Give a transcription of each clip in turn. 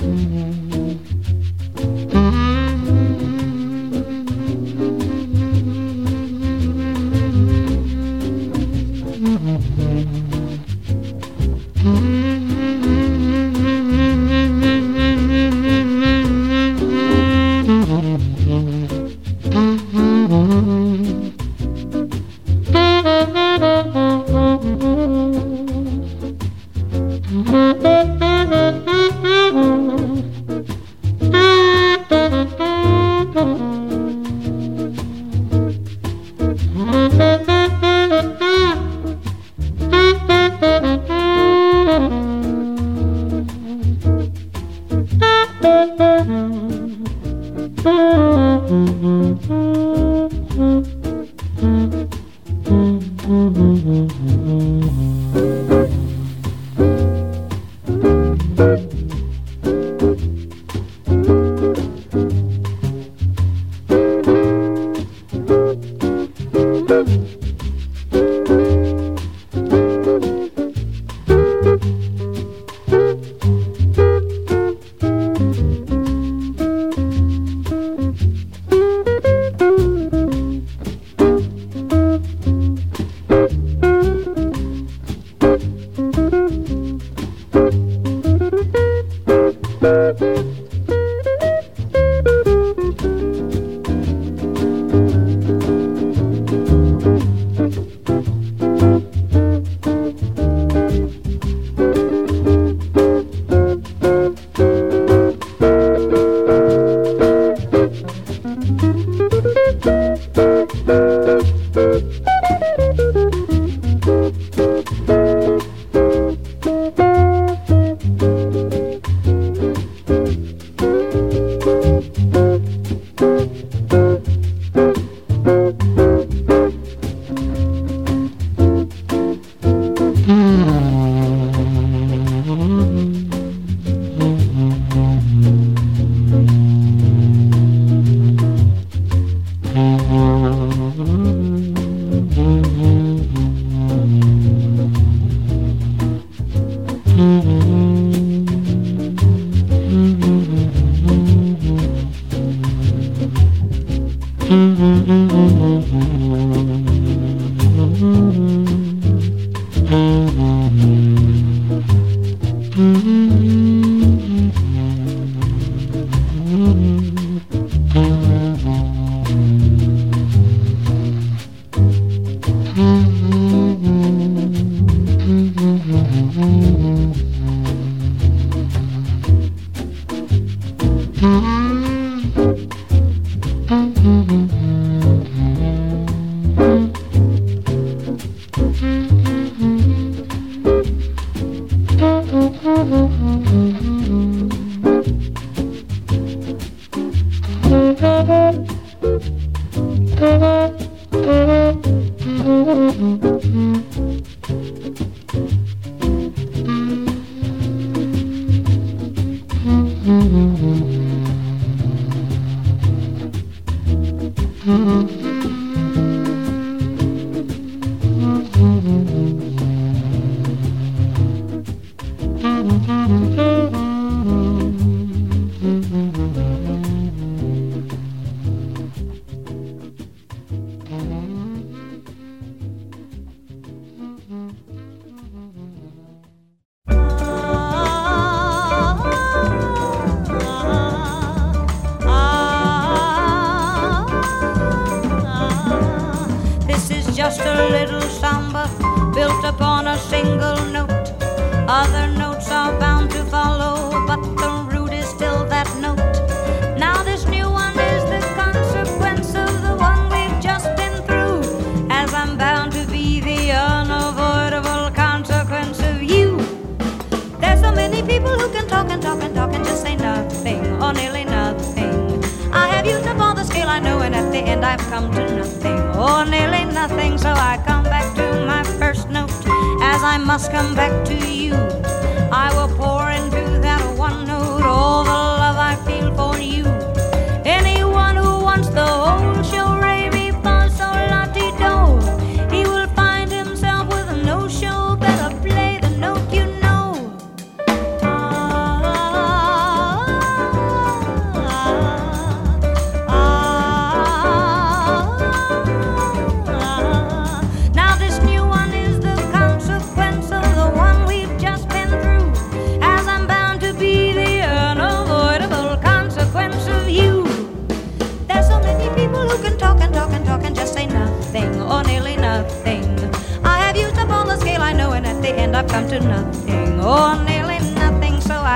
Mm-hmm.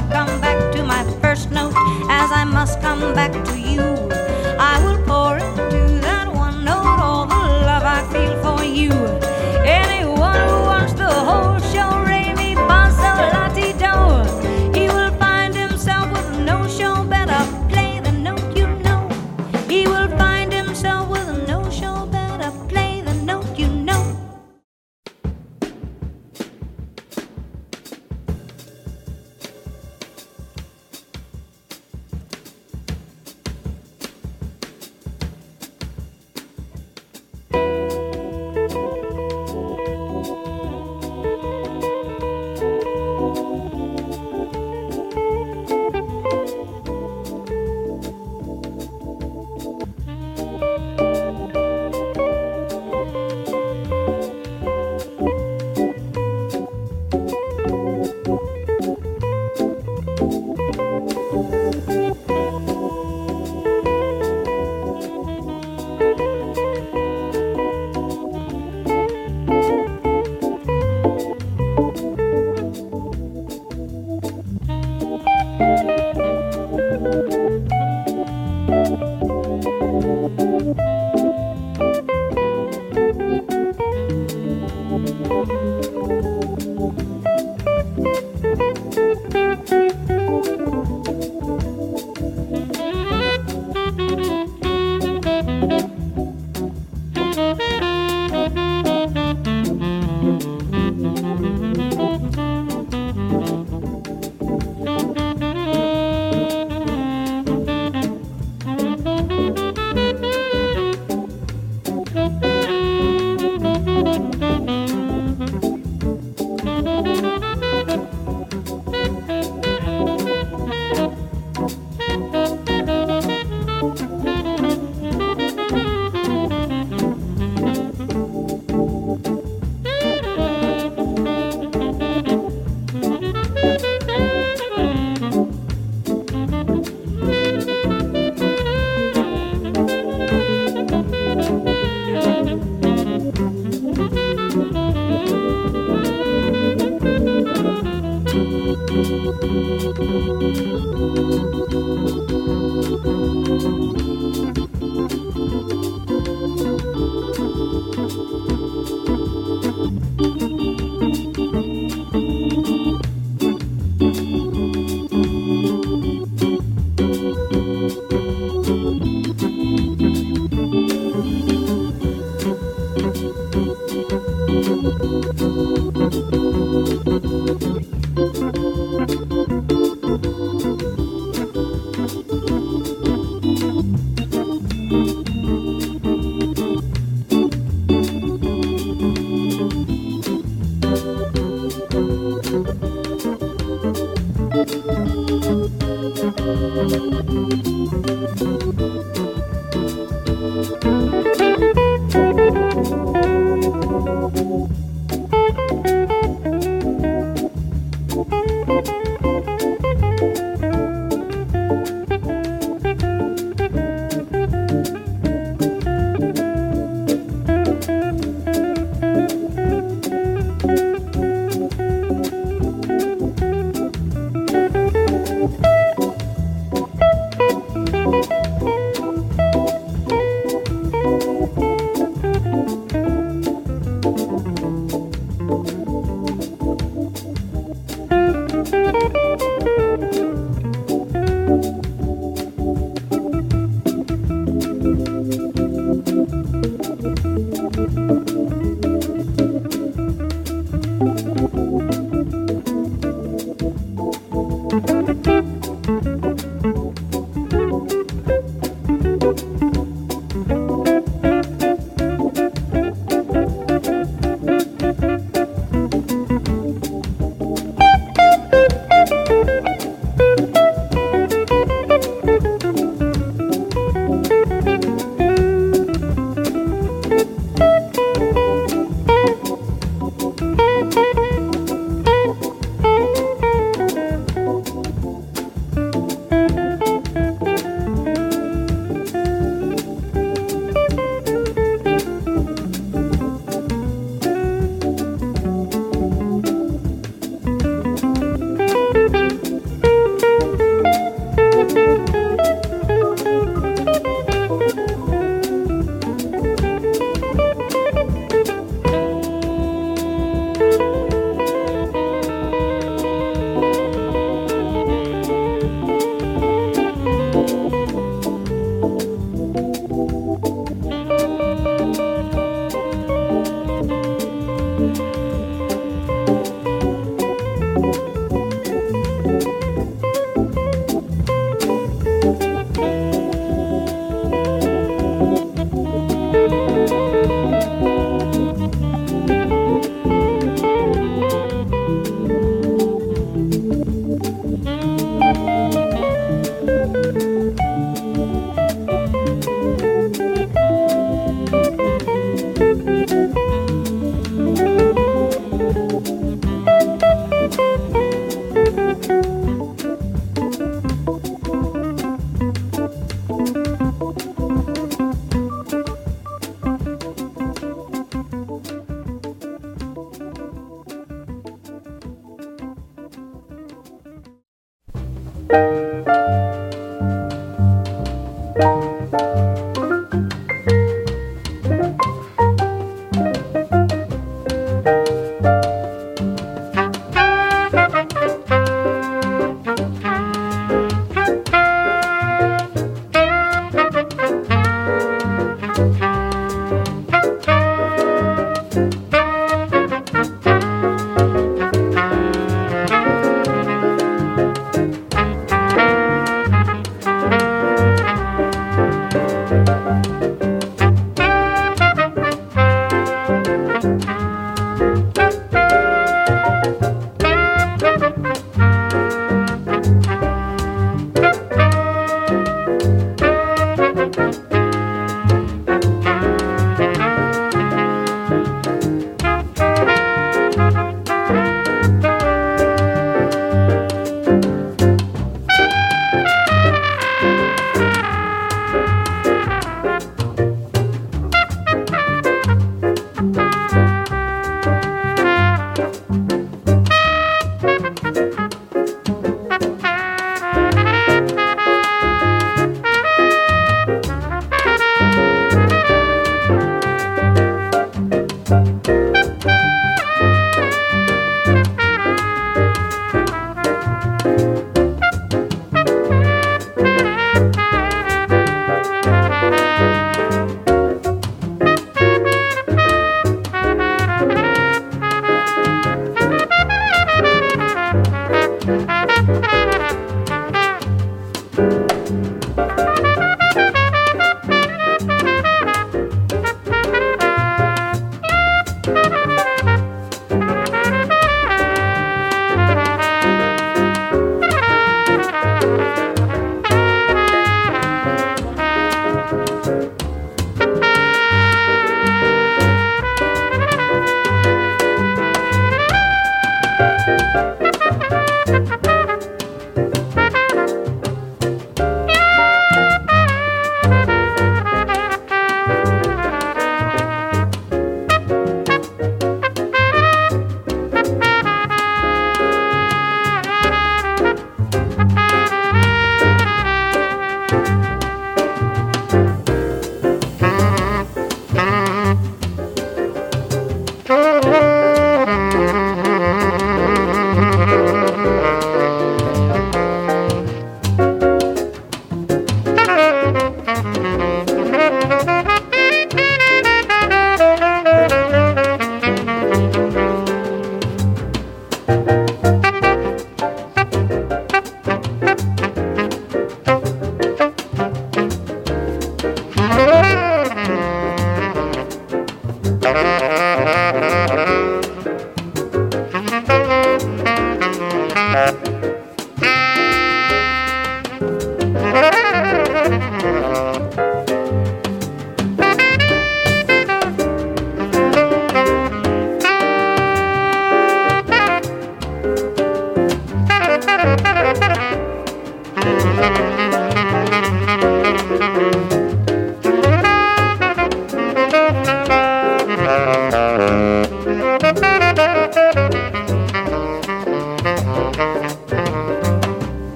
I come back to my first note as I must come back to you.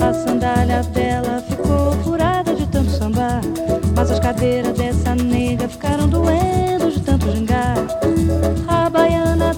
A sandália dela ficou furada de tanto sambar. Mas as cadeiras dessa nega ficaram doendo de tanto gingar. A baiana